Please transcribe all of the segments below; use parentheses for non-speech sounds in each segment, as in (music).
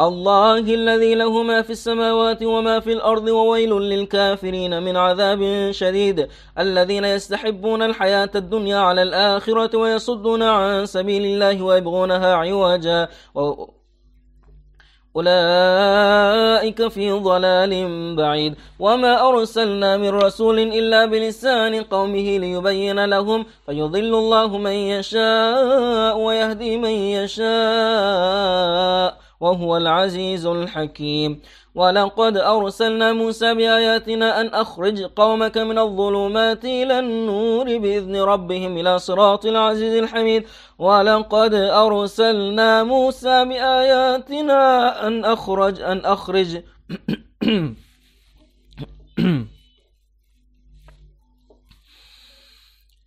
الله الذي له ما في السماوات وما في الأرض وويل للكافرين من عذاب شديد. الذين يستحبون الحياة الدنيا على الآخرة ويصدون عن سبيل الله ويبغونها عوجا. أولئك في ضلال بعيد. وما أرسلنا من رسول إلا بلسان قومه ليبين لهم فيضل الله من يشاء ويهدي من يشاء. وهو العزيز الحكيم. ولقد أرسلنا موسى بآياتنا أن أخرج قومك من الظلمات إلى النور بإذن ربهم إلى صراط العزيز الحميد. ولقد أرسلنا موسى بآياتنا أن أخرج أن أخرج. (clears throat)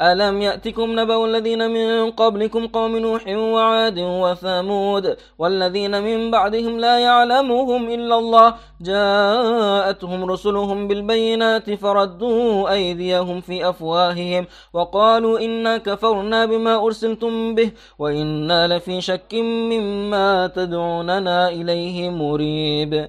ألم يأتكم نبأ الذين من قبلكم قوم نوح وعاد وثمود والذين من بعدهم لا يعلمهم إلا الله جاءتهم رسلهم بالبينات فردوا أيديهم في أفواههم وقالوا إنا كفرنا بما أرسلتم به وإنا لفي شك مما تدعوننا إليه مريب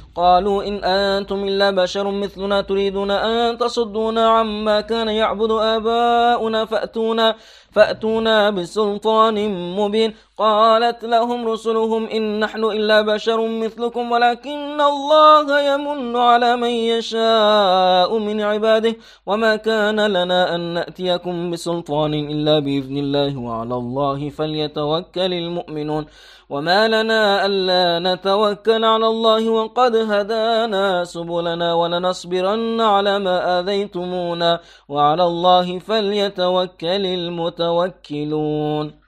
قالوا إن أنتم إلا بشر مثلنا تريدون أن تصدونا عما كان يعبد آباؤنا فأتونا فأتونا بسلطان مبين. قالت لهم رسلهم إن نحن إلا بشر مثلكم ولكن الله يمن على من يشاء من عباده وما كان لنا أن نأتيكم بسلطان إلا بإذن الله وعلى الله فليتوكل المؤمنون. وما لنا ألا نتوكل على الله وقد هدانا سبلنا ولنصبرن على ما آذيتمونا وعلى الله فليتوكل المتوكلون.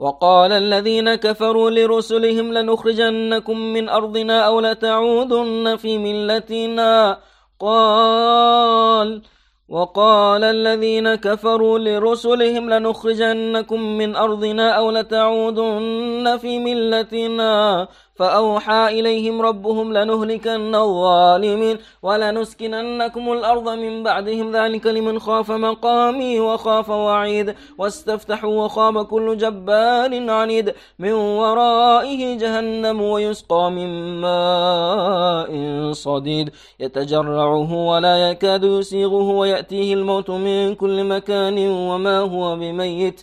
وقال الذين كفروا لرسلهم لنخرجنكم من أرضنا أو لتعودن في ملتنا. قال وقال الذين كفروا لرسلهم لنخرجنكم من أرضنا أو لتعودن في ملتنا. فأوحى إليهم ربهم لنهلكن الظالمين ولنسكننكم الأرض من بعدهم. ذلك لمن خاف مقامي وخاف وعيد واستفتحوا وخاب كل جبار عنيد. من ورائه جهنم ويسقى من ماء صديد. يتجرعه ولا يكاد يسيغه ويأتيه الموت من كل مكان. وما هو بميت.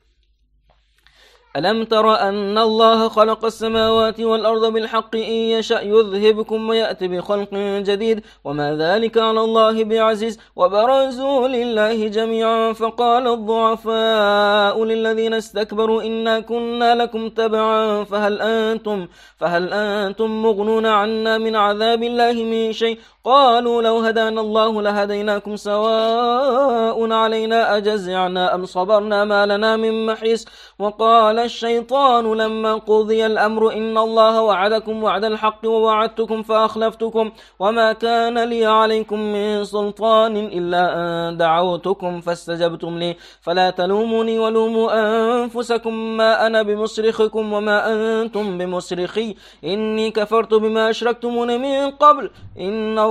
ألم تر أن الله خلق السماوات والأرض بالحق إن يشأ يذهبكم ويأتي بخلق جديد وما ذلك على الله بعزيز وبرزوا لله جميعا فقال الضعفاء للذين استكبروا إنا كنا لكم تبعا فهل أنتم فهل أنتم مغنون عنا من عذاب الله من شيء قالوا لو هدانا الله لهديناكم سواء علينا أجزعنا أم صبرنا ما لنا من محيص وقال الشيطان لما قضي الأمر إن الله وعدكم وعد الحق ووعدتكم فأخلفتكم وما كان لي عليكم من سلطان إلا أن دعوتكم فاستجبتم لي فلا تلوموني ولوموا أنفسكم ما أنا بمصرخكم وما أنتم بمصرخي إني كفرت بما أشركتمون من قبل إن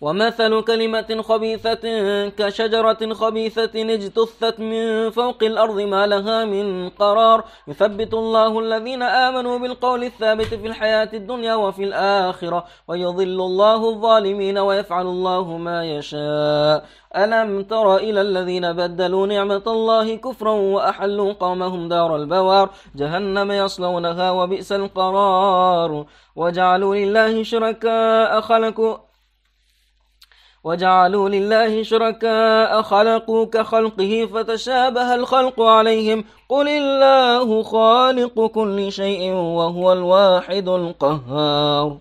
ومثل كلمة خبيثة كشجرة خبيثة اجتثت من فوق الأرض ما لها من قرار. يثبت الله الذين آمنوا بالقول الثابت في الحياة الدنيا وفي الآخرة. ويضل الله الظالمين ويفعل الله ما يشاء. ألم تر إلى الذين بدلوا نعمة الله كفرا وأحلوا قومهم دار البوار؟ جهنم يصلونها وبئس القرار. وجعلوا لله شركاء خلقوا وجعلوا لله شركاء خلقوا كخلقه فتشابه الخلق عليهم. قل الله خالق كل شيء وهو الواحد القهار.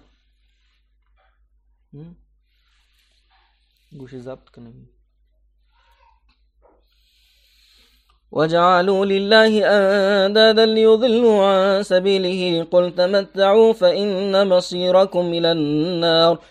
وجعلوا لله أندادا ليضلوا عن سبيله. قل تمتعوا فإن مصيركم إلى النار.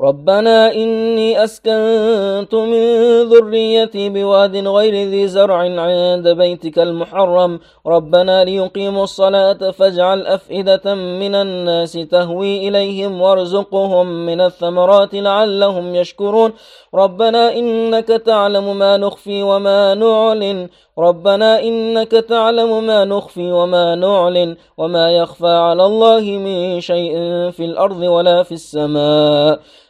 ربنا إني أسكنت من ذريتي بواد غير ذي زرع عند بيتك المحرم. ربنا ليقيموا الصلاة فاجعل أفئدة من الناس تهوي إليهم وارزقهم من الثمرات لعلهم يشكرون. ربنا إنك تعلم ما نخفي وما نعلن. ربنا إنك تعلم ما نخفي وما نعلن. وما يخفى على الله من شيء في الأرض ولا في السماء.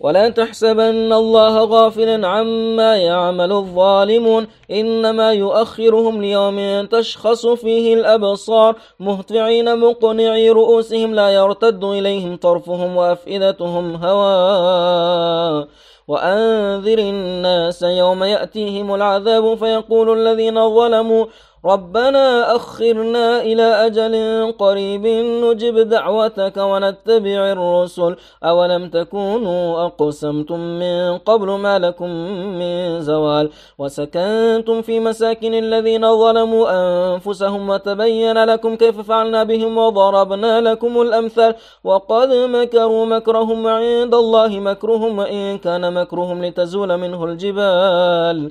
ولا تحسبن الله غافلا عما يعمل الظالمون إنما يؤخرهم ليوم تشخص فيه الأبصار مهطعين مقنعي رؤوسهم لا يرتد إليهم طرفهم وأفئدتهم هواء وأنذر الناس يوم يأتيهم العذاب فيقول الذين ظلموا ربنا أخرنا إلى أجل قريب نجب دعوتك ونتبع الرسل. أولم تكونوا أقسمتم من قبل ما لكم من زوال؟ وسكنتم في مساكن الذين ظلموا أنفسهم وتبين لكم كيف فعلنا بهم وضربنا لكم الأمثال. وقد مكروا مكرهم عند الله مكرهم وإن كان مكرهم لتزول منه الجبال.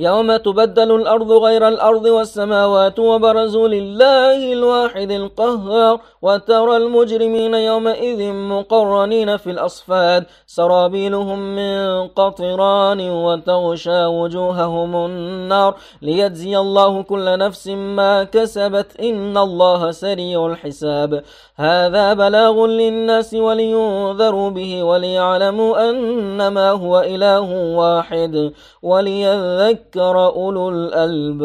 يوم تبدل الأرض غير الأرض والسماوات وبرزوا لله الواحد القهار وترى المجرمين يومئذ مقرنين في الأصفاد سرابيلهم من قطران وتغشى وجوههم النار ليجزي الله كل نفس ما كسبت إن الله سريع الحساب هذا بلاغ للناس ولينذروا به وليعلموا أنما هو إله واحد وليذكر أولو الألباب.